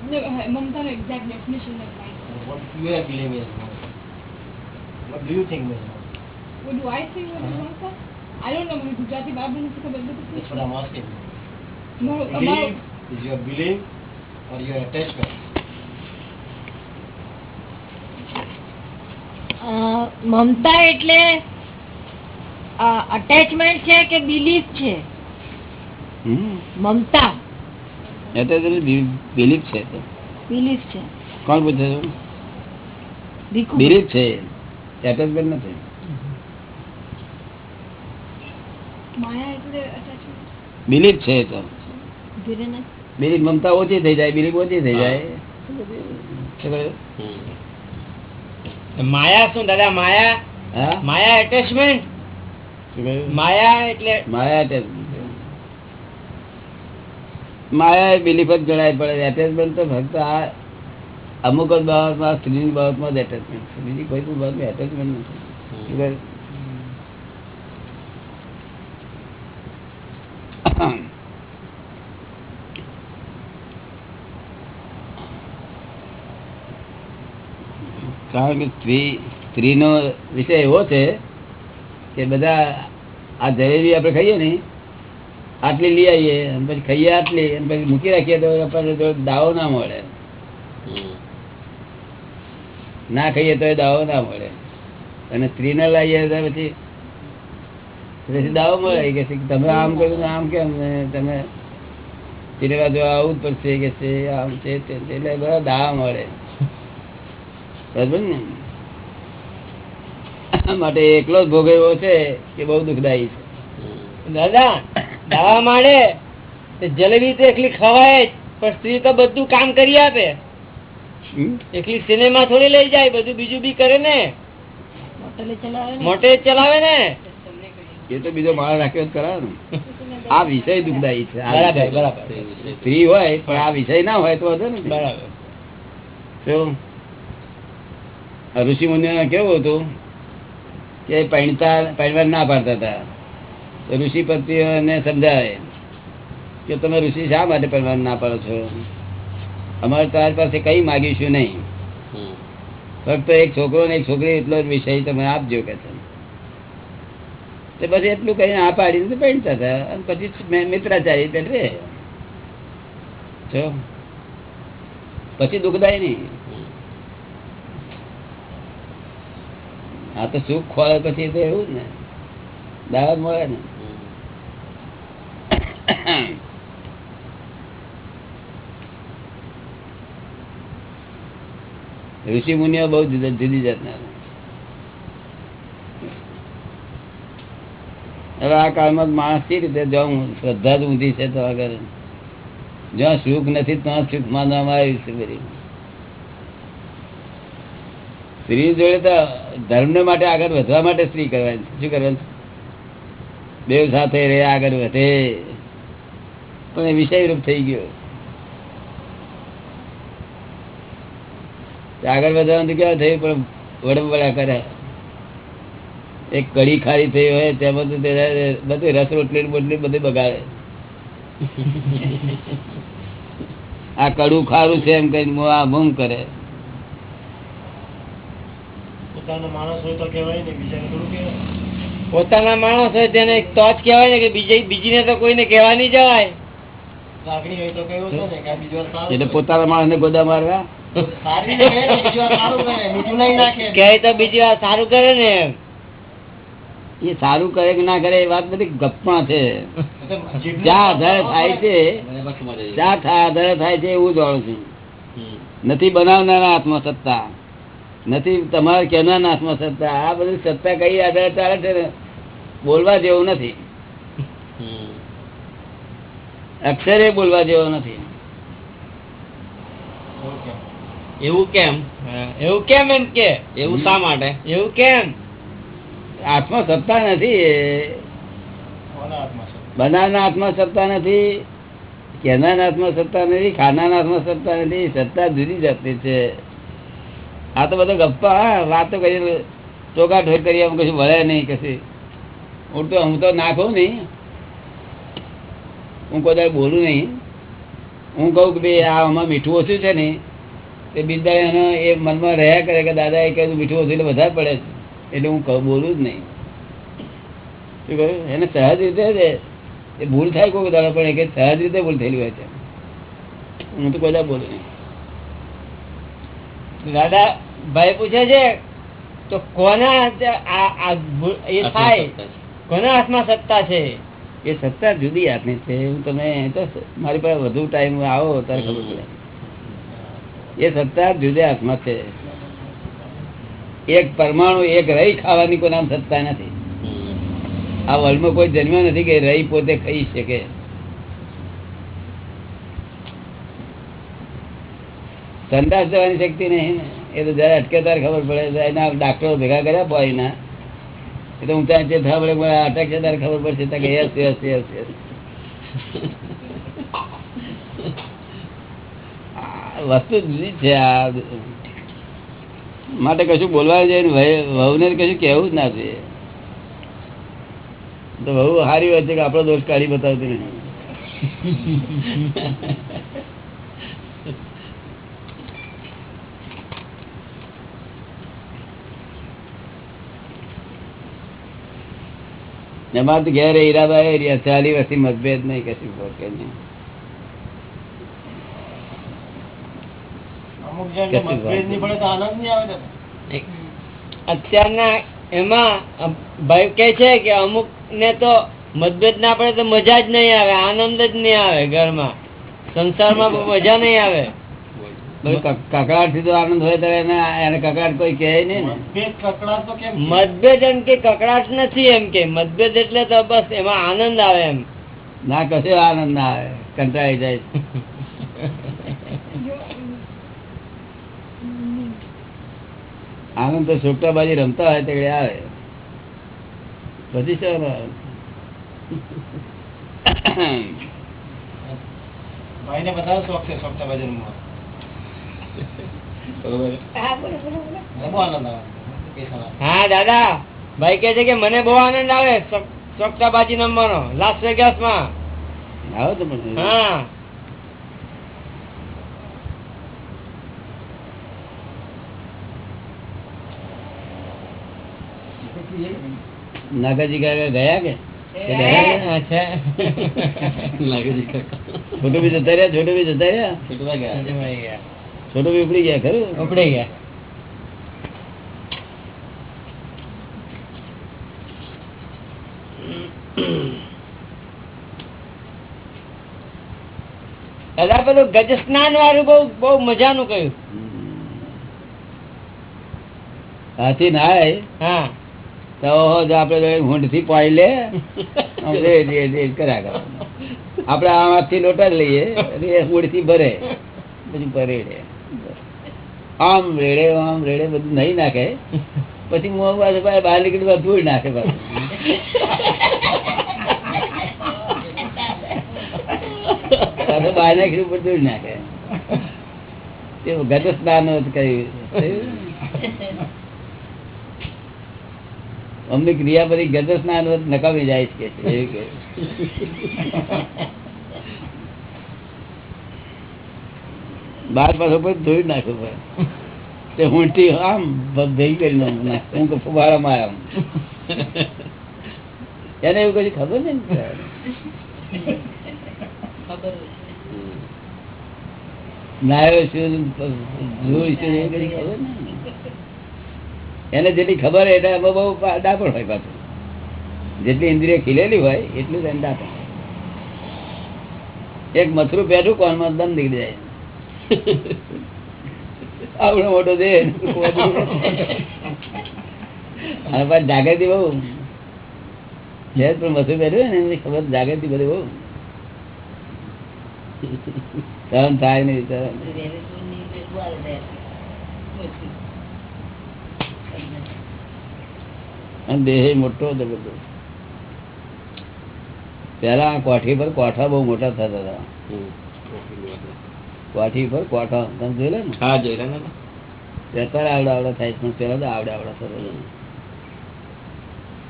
No, Mamta, no exact definition of life. What you are believing is moh. What do you think is moh? What do I મને ગુજરાતી બાબુ નથી ખબર. અમારો- મમતા એટલે અટેચમેન્ટ છે કે બિલીફ છે હમ મમતા એટલે બિલીફ છે બિલીફ છે કોણ પૂછે છે બિલીફ છે એટેચમેન્ટ નથી માયા એટલે attachment. બિલીફ છે તો. બિલીફ મમતા ઓછી થઈ જાય બિલીફ ઓછી થઈ જાય. માયા શું દાદા માયા? માયા એટેચમેન્ટ માયા એટલે માયા એટેચમેન્ટ માયા એ બિલીફ જ ગણાય પડે એટેચમેન્ટ તો ફક્ત આ અમુક જ બાબતમાં સ્ત્રીની બાબતમાં જ એટેચમેન્ટ છે. બીજી કોઈ પણ બાબતમાં એટેચમેન્ટ નથી શું કહ્યું? કારણ કે સ્ત્રી સ્ત્રીનો વિષય એવો છે કે બધા આ જલેબી આપણે ખાઈએ ને આટલી લઈ આવીએ અને પછી ખાઈએ આટલી અને પછી મૂકી રાખીએ તો આપણને દાવો ના મળે. ના ખાઈએ તો દાવો ના મળે. અને સ્ત્રીને લાવીએ તો પછી પછી દાવો મળે કે તમે આમ કર્યું આમ કેમ ને તમે તેને બાજુ આવું જ પડશે કે છે આમ છે એટલે બધા દાવા મળે. માટે એકલો જ ભોગવ્યો છે કે બહુ દુઃખદાયી છે. દાદા દાવા માંડે જલેબી તો એકલી ખવાય જ પણ સ્ત્રી તો બધું કામ કરી આપે. એકલી સિનેમા થોડી લઈ જાય બધું બીજું બી કરે ને. હોટલે ચલાવે ને. મોટે ચલાવે ને. એ તો બીજો માણસ રાખ્યો જ કરાવે ને. આ વિષય દુઃખદાયી છે બરાબર બરાબર. સ્ત્રી હોય પણ આ વિષય ના હોય તો વાંધો ને બરાબર. શું? ઋષિ મુનિઓને કેવું હતું? કે પૈણતા પૈણવા ના પાડતા હતા. ઋષિ પત્નીઓને સમજાવે કે તમે ઋષિ શા માટે પૈણવા ના પાડો છો? અમારે તમારી પાસે કઈ માગીશું નહીં. ફક્ત એક છોકરો ને એક છોકરી એટલો જ વિષય તમે આપજો કે છે. તે પછી એટલું કઈ આ પાડીને પહેરતા હતા. અને પછી મિત્રાચારી તે જો. પછી દુઃખદાય નહીં. આ તો સુખ ખોળે પછી તો એવું જ ને. દાવત મળે ને. ઋષિ મુનિઓ બહુ જુદા જુદી જાતના હવે આ કાળમાં માણસ કઈ રીતે જો શ્રદ્ધા જ ઊંધી છે તો આગળ. જ્યાં સુખ નથી, ત્યાં સુખ માનવામાં આવ્યું છે બધી. સ્ત્રી જોડે તો ધર્મ માટે આગળ વધવા માટે સ્ત્રી કરવાની શું કરવાનું દેવ સાથે રે આગળ વધે. પણ એ વિષયરૂપ થઈ ગયો. આગળ વધવાનું કેવું થયું? પણ વડવડા કરે. એક કઢી ખારી થઈ હોય, તેમાં તે બધું રસ રોટલી બોટલી બધું બગાડે. આ કડું ખારું છે એમ કઈ આ ભૂમ કરે. પોતાનો માણસ હોય તો કહેવાય ને બીજાને થોડું કહેવાય. પોતાના માણસ હોય તેને તો જ કહેવાય ને કે બીજે બીજીને તો કોઈને કહેવા નહીં જવાય. લાગણી હોય તો કહેવું છે ને કે આ સારું એટલે કરે. પોતાના માણસ ને ગોદા મારવા? સારી રીતે કહે ને, બીજી વાર સારું કરે મીઠું નહીં નાખે. કહે તો બીજી વાર સારું કરે ને. એ સારું કરે કે ના કરે એ વાત બધી ગપ્પા છે. જ્યાં આધારે થાય છે થા- આધારે થાય છે એવું જાણું છું. નથી બનાવનારા હાથમાં સત્તા નથી તમારે કેના હાથમાં સત્તા? આ બધી સત્તા કઈ આધારે ચાલે છે ને? બોલવા જેવું નથી. અક્ષરે બોલવા જેવો નથી. એવું કેમ? એવું કેમ? એમ કે? એવું શા માટે? એવું કેમ? આત્મા સત્તા નથી. બનાવના આત્મા સત્તા? નથી કેનારના આત્મા સત્તા નથી ખાનારના આત્મા સત્તા નથી. સત્તા જુદી જાતની છે. આ તો બધો ગપ્પા વાત વાતો કરી ચોકા ઠોર કરી એમ કશું વળે નહીં, કશું. હું તો હું તો નાખું નહીં. હું કોઈ બોલું નહીં. હું કહું કે ભાઈ, આ આમાં મીઠું ઓછું છે ને, તે બીજા એનો એ મનમાં રહ્યા કરે કે દાદા એ કહ્યું મીઠું ઓછું એટલે વધારે પડે છે. એટલે હું બોલું જ નહીં. શું કહ્યું? એને સહજ રીતે એ ભૂલ થાય કોઈ દાદા પણ એ કે સહજ રીતે ભૂલ થયેલી હોય છે. હું તો કોઈ બોલું નહીં. દાદા ભાઈ પૂછે છે તો કોના એ થાય? કોના હાથમાં સત્તા છે? એ સત્તા જુદી હાથની છે. હું તમે તો મારી પાસે વધુ ટાઈમ આવો ત્યારે ખબર પડે. એ સત્તા જુદી હાથમાં છે. એક પરમાણુ એક રહી ખાવાની કોઈ નામ સત્તા નથી. આ વર્લ્ડમાં કોઈ જન્મ્યો નથી કે રહી પોતે ખાઈ શકે. સંદાસ જવાની શક્તિ નહીં એ તો જયારે અટકે ત્યારે ખબર પડે. એના ડાક્ટરો ભેગા કર્યા બોયના. એ તો ઊંચા ઊંચે થવા પડે અટક છે ત્યારે ખબર પડશે. કે યસ યસ યસ યસ વસ્તુ જુદી છે. આ માટે કશું બોલવા જાય ને વહુ- વહુને કશું કહેવું જ ના જોઈએ. તો બહુ સારી વાત છે કે આપણો દોષ કાઢી બતાવતી નહીં. તો ઘેર હીરાબાઈ રહ્યા ચાલી વર્ષથી મતભેદ નહીં કશું કે નહીં. અત્યારના એમાં ભાઈ કે છે કે અમુક ને તો મતભેદ ના પડે તો મજા જ નહીં આવે આનંદ જ નહીં આવે ઘરમાં. સંસારમાં *laughs* મજા નહીં આવે. બધું કક- કકળાટથી આનંદ હોય તો એને એને કકળાટ કોઈ કહે નહીં ને. મતભેદ કકડાટ એમ કે કકડાટ નથી એમ કે મતભેદ એટલે તો બસ એમાં આનંદ આવે એમ. ના કશો આનંદ ના આવે. કંટાળી જાય આનંદ તો છોકરાબાજી રમતા હોય તે આવે. પછી શું આવે? ભાઈને બધા શોખ છે સોગટા ભજનમાં બહુ આનંદ આવે પૈસાના. હા દાદા ભાઈ કે છે કે મને બહુ આનંદ આવે ચોકટાબાજી નમવાનો લાસ્ટ વેગાસમાં આવો તો પણ હા. નાગાજી કાકા ગયા કે. નાગજી કાકા. છોટુ બી જતા રહ્યા છોટુ બી જતા રહ્યા? છૂટવા ગયા. છોટુ બી ઉપડી ગયા ખરું? ઉપડી ગયા. દાદા પેલું ગજ સ્નાન વાળું બહુ બહુ મજાનું કહ્યું હાથી નાય. હા. તો આપડે ઊંઢથી પાડી લે. કર્યા કરે આપડે આમ લોટા લઈએ ઊંઢથી ભરે. પછી ભરેડે આમ રેડે આમ રેડે બધું નહીં નાખે. પછી મોં બાજુ પાસે બહાર નીકળી ધૂળ નાખે પાછું. પાછું બહાર નાખી ઉપર ધૂળ નાખે. તે ગત સ્નાન કહ્યું અમની ક્રિયા બધી ગત સ્નાન નકામી જાય છે કે છે, એવું કહ્યું. બાર પાછો પછી ધોઈ નાખ્યો ભાઈ. તે હુંટી આમ ભેગી કરી નાખું. હું કે ફુવારામાં આમ એને એવું કઈ ખબર નહીં ને. નાયો શું ધૂળ શું એ કઈ ખબર એને જેટલી ખબર એટલે એમાં બહુ ડાપણ હોય પાછું. જેટલી ઇન્દ્રિય ખીલેલી હોય એટલું જ એને ડાપણ એક મથરું પેટું કોણમાં દમ નીકળી જાય. આવડો મોટો છે. જાગૃતિ બહુ. જ પણ મથું બેઠું ને એમની ખબર જાગૃતિ બધી બહુ. સહન થાય નહીં સહન અને દેહ મોટો હતો બધો. પેલા આ કોઠી પર કોઠા બહુ મોટા થતા હતા. કોઠી પર કોઠા તમે જોયેલા ને. હા જોઈ લે ને. અત્યારે આવડે આવડે થાય પણ પેલા તો આવડે આવડે હતા.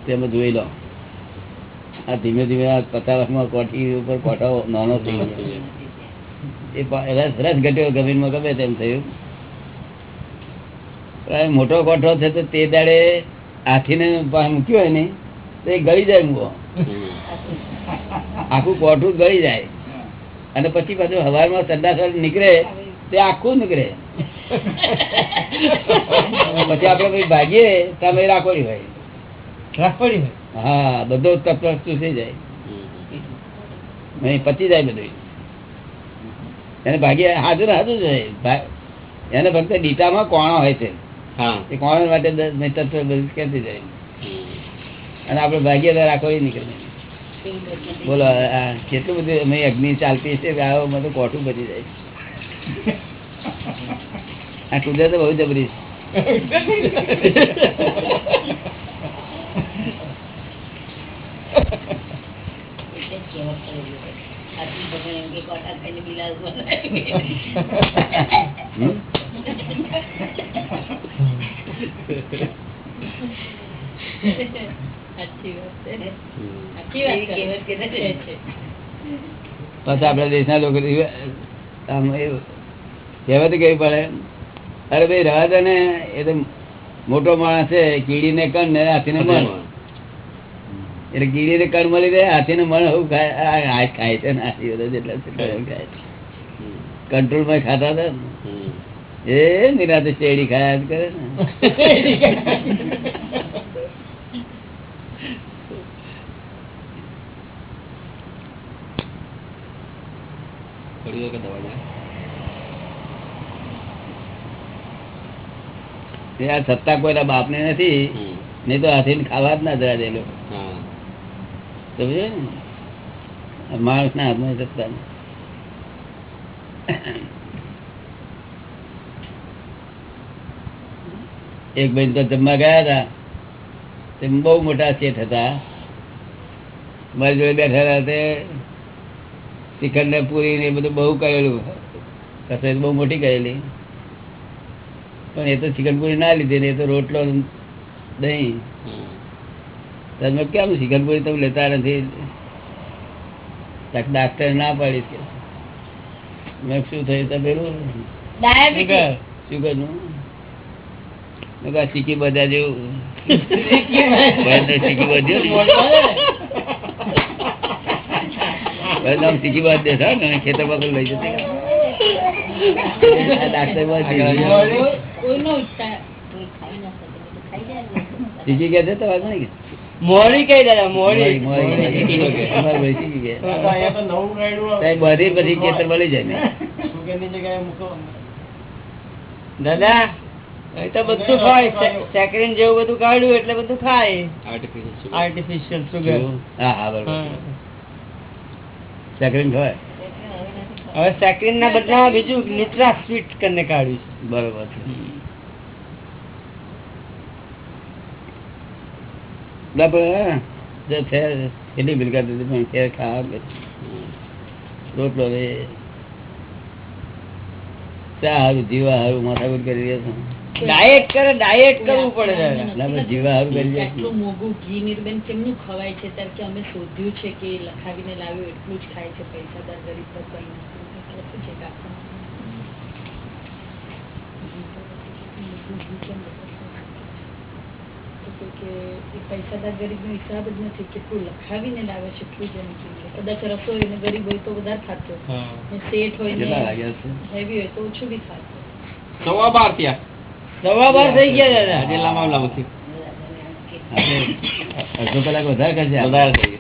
તેમાં જોઈ લો. આ ધીમે ધીમે આ પચાસ વર્ષમાં કોઠી ઉપર કોઠાઓ નાનો થઈ ગયો. એ રસ રસ ઘટ્યો જમીનમાં ગમે તેમ થયું. મોટો કોઠો છે તો તે દાડે હાથીને મૂક્યો હોય ને તો એ ગળી જાય મૂકો આખું કોઠું ગળી જાય. અને પછી પાછું હવારમાં સંદાસ નીકળે તે આખું નીકળે. પછી આપડે પછી ભાગીએ તમે રાખોડી ભાઈ રાખોડી હા બધો તત્વ થઈ જાય. નહીં પચી જાય બધું એને ભાગીએ હાજર હાજર જાય એને ફક્ત ડીટામાં કોણો હોય છે. હા. એ કોણ માટે તત્વ બધું કેતી જાય. અને આપડે ભાગીએ તો રાખોડી નીકળે બોલો કેટલું બધું અમે અગ્નિ ચાલતી છે ગાયો બધું કોઠું બચી જાય આ કુદરત બહુ જબરી છે. પાછા આપડા દેશના લોકો કહેવત કેવી પડે? અરે ભાઈ રવા દે ને એ તો મોટો માણસ છે કીડી ને કણ ને હાથી ને મણ. એટલે કીડી ને કણ મળી જાય હાથી ને મણ હું ખાય ખાય છે ને હાથી જેટલા છે ખાય કંટ્રોલમાં ખાતા હતા ને. એ નિરાતે શેરડી ખાયા જ કરે ને. *laughs* *laughs* વાર કે દવા જાય સત્તા કોઈના બાપ ને નથી. નહીં તો હાથી ખાવા જ ના જવા દે લોકો. સમજે ને માણસ ના હાથમાં સત્તા. એક ભાઈ તો જમવા ગયા હતા. તેમ બહુ મોટા શેઠ હતા. મારી જોડે બેઠા હતા તે શ્રીખંડ ને પૂરી ને બધું બહુ કરેલું. કસરત બહુ મોટી કરેલી. પણ એ તો ચિકન ના લીધી ને એ તો રોટલો ને દહીં. તમે કેમ ચિકન તમે લેતા નથી? ડાક્ટર ના પાડી કે મેં શું થયું તમે પેલું? શુગરનું. મેં કહ્યું, આ બધા જેવું. *laughs* શીખી ચીકી બધ્યું સીધી વાત દે બાદ ને ખેતર કોઈ લઈ કે છે તમારે નહીં મોડી કઈ દાદા મોડી. સાહેબ બધી ખેતર ખેતરમાં જાય ને. સુગંધની જગ્યાએ મૂકો. દાદા તો બધું ખાય સેકરીન જેવું બધું કાઢ્યું એટલે બધું ખાય આર્ટિફિશિયલ સુગર હા હા બરોબર. સેકન્ડ હોય હવે સેકરિન ના બદલામાં બીજું ન્યુટ્રા સ્વીટ કરીને કાઢ્યું છે બરોબર કેટલી બિલકા દીધી પણ ખાવા રોટલો રે ચા હારું જીવા હારું, માથાકૂટ કરી રહ્યા છે. ડાયટ કરે ડાયટ કરવું પડે દાદા. ના પણ જીવા હારું કરી રહ્યા આટલું મોંઘું ઘી નિર્બેન કેમનું ખવાય છે? ત્યારે કે અમે શોધ્યું છે કે એ લખાવીને લાવ્યું એટલું જ ખાય છે પૈસાદાર ગરીબ તો કઈ લખ્યું છે કે પૈસાદાર ગરીબનો હિસાબ જ નથી. કેટલું લખાવીને લાવે છે એટલું જ એમ કે કદાચ રસોઈ ને ગરીબ હોય તો વધારે ખાતો. ને શેઠ હોય ને હેવી હોય તો ઓછું બી ખાતો. સવા બાર થયા. સવા બાર થઈ ગયા દાદા આજે લાંબા લાંબુ થયું અડધો કલાક વધારે કરશે વધારે થઈ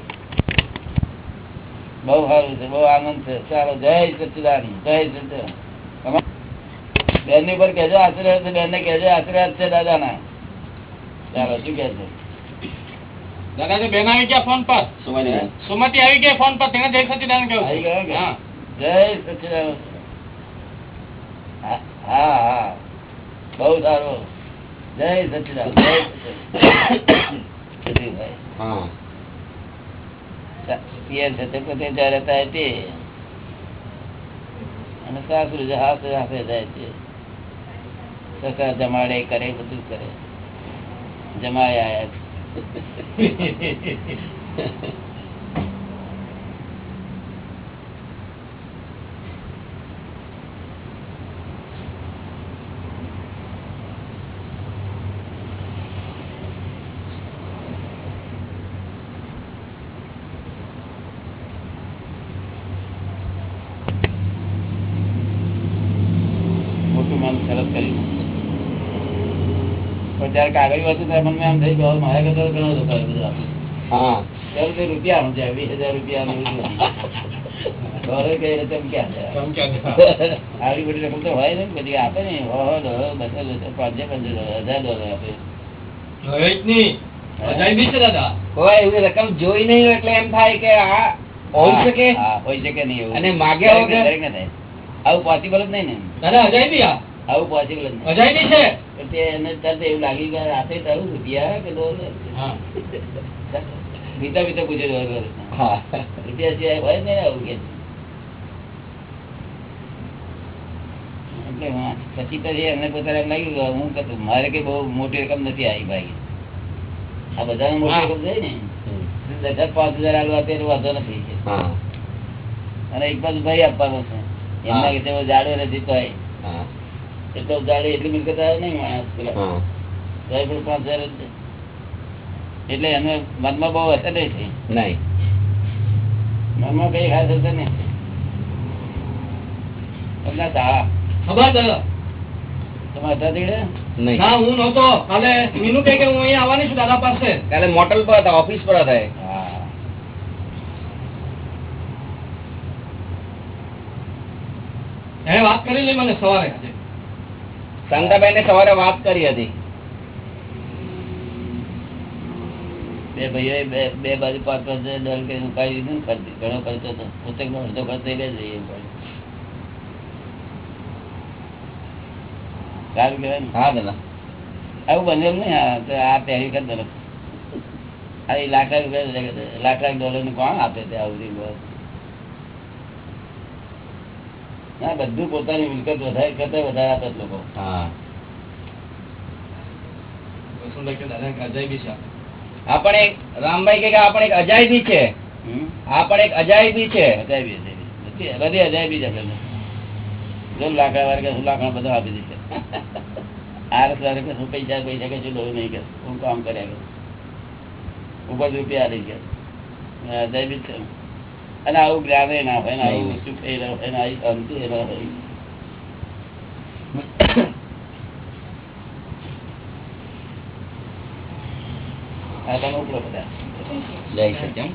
બહુ સારું છે બહુ આનંદ છે. ચાલો જય સચિદાન જય સચિદાન બેનની ઉપર કેજો આશીર્વાદ છે બેન ને કેજો આશીર્વાદ છે દાદા ના ચાલો શું કે છે? દાદાજી બેન આવી ગયા ફોન પર. સુમતિ આવી ગયા ફોન પર તેને જય સચિદાન જય સચિદાન હા હા. બહુ સારો. જય સચિદાન જય સચિદાન. તે અને સાસુ હાથે હાથે જાય છે. સસરા જમાડે કરે બધું કરે. જમાય *laughs* આયા મોટું મન સરસ કર્યું જયારે કાગળ હતું ત્યારે મને એમ થઈ ગયો મારા કરતા ઘણો હતો બધો હા. ત્યારે વીસ હજાર રૂપિયા? આવી બધી રકમ તો હોય ને બધી આપે ને હો હો ડોલર બસો બસો પાંચસો પાંચસો હજાર ડોલર આપે. રકમ જોઈ નહીં એટલે એમ થાય કે આ હોઈ શકે. હા, હા, હોઈ શકે નહીં એવું. અને માગ્યા દરેકને- વગર? આવું પોસિબલ જ નહીં ને. આવું પોસિબલ જ નહીં. એને તરત એવું લાગ્યું કે આપે તારું રૂપિયા કે બીતા બીતા પૂછે રૂપિયા સિવાય હોય ને આવું કે. એટલે હું- પછી એમને પોતાને એમ લાગ્યું કે હું કશું મારે કઈ બહુ મોટી રકમ નથી આવી ભાઈ. આ બધાને મોટી રકમ જાય ને. દસ પાંચ હજાર આલવા તે વાંધો નથી. અને એક બાજુ ભાઈ આપવાનો છે. એમના કે જાડો નથી તો એટલો મિલકત આવે નહીં માણસ પેલા. હા. ભાઈ પણ પાંચ હજાર એટલે એને મનમાં બહુ અસર નહીં થઈ. નહીં. મનમાં કઈ ખાસ અસર નહીં. તમને હતા તીકડે? નહીં. હું નહોતો. કાલે મીનુ કહે કે હું અહીંયા આવવાની છું દાદા પાસે. કાલે મોટલ પર હતા ઓફિસ પર હતા હા. એને વાત કરી લઈ મને સવારે આજે. શાંતાબેન ને સવારે વાત કરી હતી. બે ભાઈઓ બે બે બાજુ પાંચ પાંચ ડોલર કરીને ઉપાડી દીધું ખર્ચ ઘણો ખર્ચો હતો પુસ્તક નો અડધો ખર્ચ બે જ સારું કહેવાય ને? હા દાદા આવું બને નહીં આ તો આ પહેલી વખત આ લાખ લાખ રૂપિયા લાખ લાખ ડોલરનું કોણ આપે તે આવું બધું બસ. બધું પોતાની મિલકત વધારે કરતા વધારે આપે લોકો. હા. સુંદર કે દાદા અજાયબી છે. આ પણ એક રામભાઈ કે આપણે એક અજાયબી છે. આપણે એક અજાયબી છે. અજાયબી અજાયબી. બધી અજાયબી છે આપણે જો લાકડા વાર કે શું લાકડા બધા આપી દીધે આરસ વાર કે શું પૈસા પૈસા કે શું લોહી નહીં કે. હું કામ કર્યા કે ઉપર રૂપિયા લઈ ગયા. અજાયબી છે. અને આવું જ્ઞાન ના હોય આવું સુખ એ ના હોય આવી શાંતિ ના હોય જય સત્યમ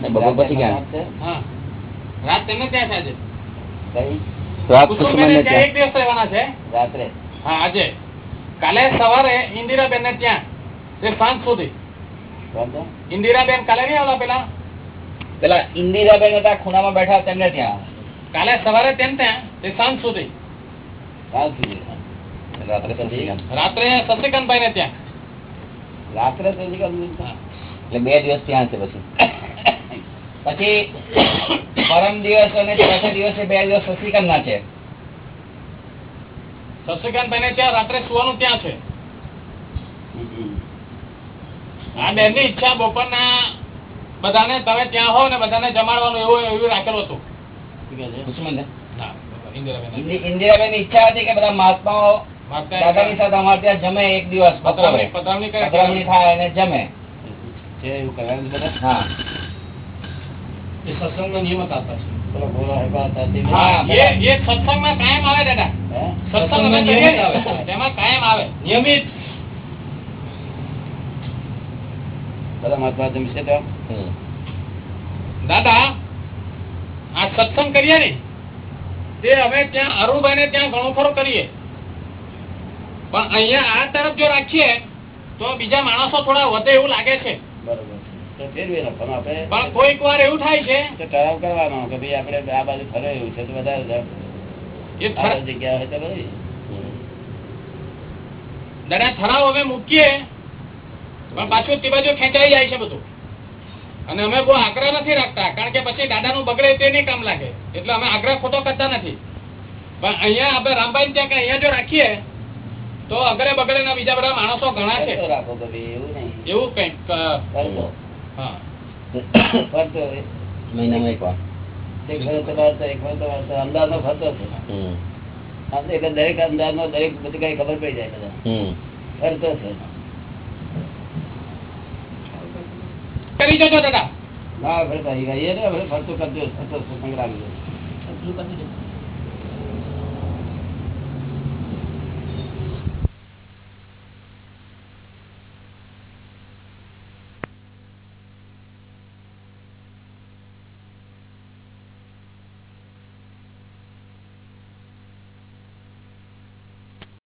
ને બપોર પછી ક્યાં હા. રાત એક દિવસ રહેવાના છે? રાત્રે. હા આજે. કાલે સવારે ઇન્દિરાબેન ને ત્યાં સાંજ સુધી. ઇન્દિરાબેન કાલે નહીં આવલા પેલા? પેલા ઇન્દિરાબેન હતા ખૂણામાં બેઠા તેમને ત્યાં. કાલે સવારે તેમ ત્યાં તે સાંજ સુધી. રાત રાત્રે શશિકાંતભાઈ ને ત્યાં. રાત્રે તો હજી એટલે બે દિવસ ત્યાં છે પછી. પછી પરમ દિવસ અને ચોથા દિવસે બે દિવસ શશિકાંત ના છે. શશિકાંતભાઈ ને ત્યાં રાત્રે સુવાનું ત્યાં છે. આ બેનની ઈચ્છા બપોરના બધાને તમે ત્યાં હો ને બધાને જમાડવાનું એવું એવું રાખેલું હતું. ઇન્દિરાબેન ઈચ્છા હતી કે બધા મહાત્માઓ દાદાની સાથે અમારે ત્યાં જમે એક દિવસ પધરામણી થાય અને જમે. એવું કરવાનું બધા? હા. એ સત્સંગનો નિયમ હતા પાછો. પેલો ભોળો હેબા સાથે હા, એ એ સત્સંગમાં કાયમ આવે દાદા. હે? સત્સંગ અમે તેમાં કાયમ આવે. નિયમિત. બધા મહાત્મા જમશે તો દાદા આ સત્સંગ કરીએ ને તે અમે ત્યાં અરુભાઈ ને ત્યાં ઘણું ખરો કરીએ. પણ અહીંયા આ તરફ જો રાખીએ તો બીજા માણસો થોડા વધે એવું લાગે છે. બરોબર. તો ફેરવી નાખવાનું આપણે પણ કોઈક વાર એવું થાય છે. તો ઠરાવ કરવાનો કે ભાઈ આપણે આ બાજુ ફરે એવું છે તો વધારે જાઓ. એ થર- આ જગ્યા હોય તો બધી દાદા ઠરાવ અમે મૂકીએ. પણ પાછું તે બાજુ ખેંચાઈ જાય છે બધું. અને અમે બહુ આગ્રહ નથી રાખતા કારણ કે પછી દાદાનું બગડે તે નહીં કામ લાગે. એટલે અમે આગ્રહ ખોટો કરતા નથી. પણ અહીંયા આપણે રામભાઈ ત્યાં કે અહીંયા જો રાખીએ તો અગરે બગડે ના બીજા બધા માણસો ઘણા છે. રાખો એવું અ, ફરતો મહિનામાં એક વાર. એક એક હમ. આમ એટલે દરેક અંદાજનો દરેક બધી કઈ ખબર પડી જાય બધા. હમ. ફરતો છે કરી દાદા. ના ફરતો ફરતો કરજો ફરતો સત્સંગ રાખજો